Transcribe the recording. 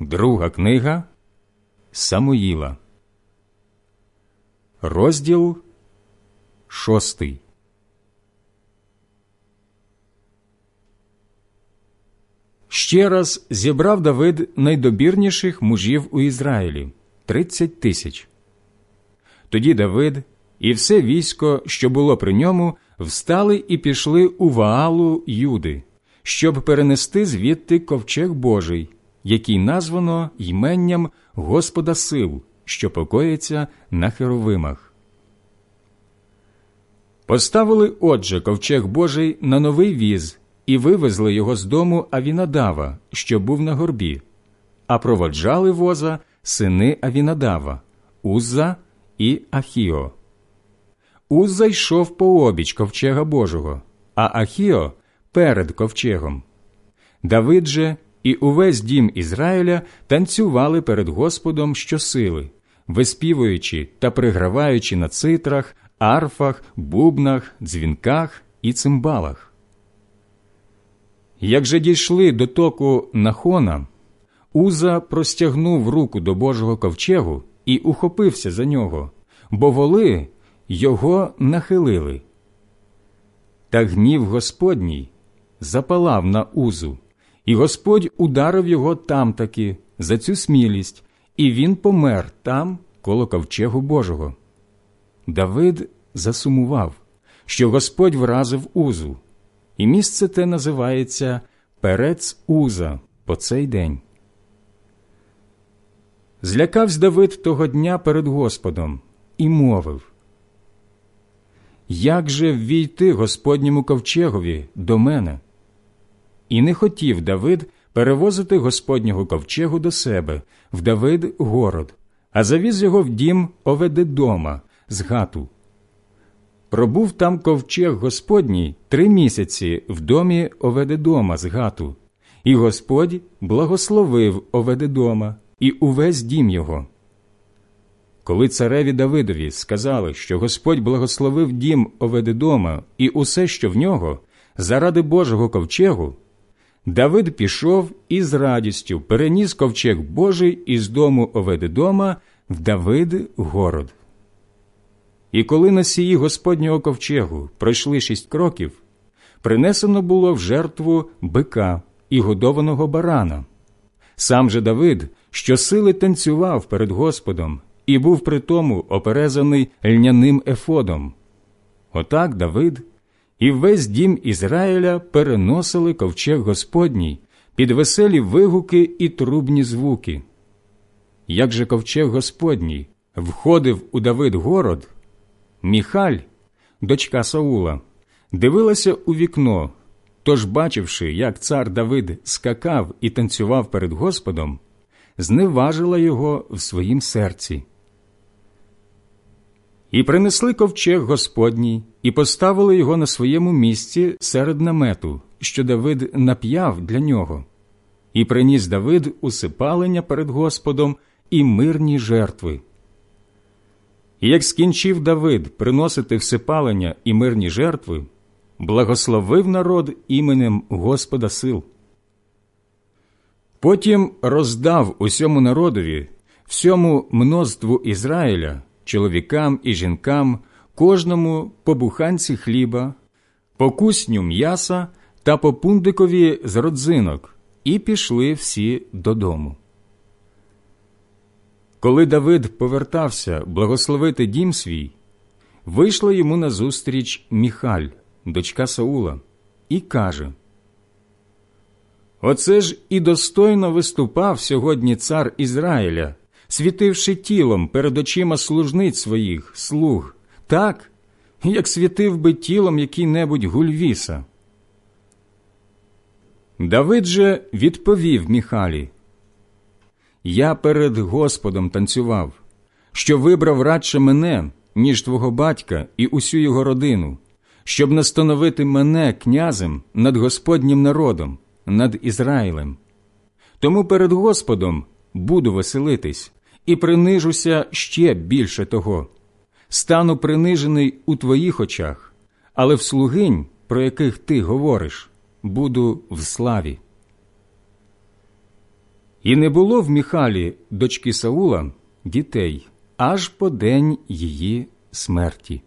Друга книга Самуїла, розділ шостий. Ще раз зібрав Давид найдобірніших мужів у Ізраїлі тридцять тисяч. Тоді Давид і все військо, що було при ньому, встали і пішли у Ваалу Юди, щоб перенести звідти ковчег Божий, який названо йменням Господа сил, що покоїться на херовимах. Поставили отже ковчег Божий на новий віз і вивезли його з дому Авінадава, що був на горбі, а проводжали воза сини Авінадава, Узза і Ахіо. Узза йшов пообіч ковчега Божого, а Ахіо перед ковчегом. Давид же і увесь дім Ізраїля танцювали перед Господом щосили, виспівуючи та приграваючи на цитрах, арфах, бубнах, дзвінках і цимбалах. Як же дійшли до току Нахона, Уза простягнув руку до Божого ковчегу і ухопився за нього, бо воли його нахилили. Та гнів Господній запалав на Узу, і Господь ударив його там таки за цю смілість, і він помер там, коло ковчегу Божого. Давид засумував, що Господь вразив Узу, і місце те називається Перец Уза по цей день. Злякався Давид того дня перед Господом і мовив Як же ввійти Господньому ковчегові до мене? І не хотів Давид перевозити Господнього ковчегу до себе в Давид город, а завіз його в дім Оведедома з гату. Пробув там ковчег Господній три місяці в домі Оведедома з гату, і Господь благословив Оведедома і увесь дім його. Коли цареві Давидові сказали, що Господь благословив дім Оведедома і усе, що в нього, заради Божого ковчегу, Давид пішов і з радістю переніс ковчег Божий із дому Оведедома в Давид город. І коли носії Господнього ковчегу пройшли шість кроків, принесено було в жертву бика і годованого барана. Сам же Давид щосили танцював перед Господом і був при тому оперезаний льняним ефодом. Отак Давид і весь дім Ізраїля переносили ковчег Господній під веселі вигуки і трубні звуки. Як же ковчег Господній входив у Давид город, Міхаль, дочка Саула, дивилася у вікно, тож, бачивши, як цар Давид скакав і танцював перед Господом, зневажила його в своїм серці. І принесли ковчег Господній, і поставили його на своєму місці серед намету, що Давид нап'яв для нього, і приніс Давид усипалення перед Господом і мирні жертви. І як скінчив Давид приносити всипалення і мирні жертви, благословив народ іменем Господа сил. Потім роздав усьому народові, всьому мноству Ізраїля, чоловікам і жінкам, кожному по буханці хліба, по кусню м'яса та по пундикові з родзинок, і пішли всі додому. Коли Давид повертався благословити дім свій, вийшла йому назустріч Міхаль, дочка Саула, і каже Оце ж і достойно виступав сьогодні цар Ізраїля, світивши тілом перед очима служниць своїх, слуг, так, як світив би тілом який-небудь гульвіса. Давид же відповів Міхалі Я перед Господом танцював, що вибрав радше мене, ніж твого батька і усю його родину, щоб настановити мене князем над Господнім народом над Ізраїлем. Тому перед Господом буду веселитись і принижуся ще більше того. Стану принижений у твоїх очах, але в слугинь, про яких ти говориш, буду в славі. І не було в Міхалі, дочки Саула, дітей, аж по день її смерті.